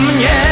mnie.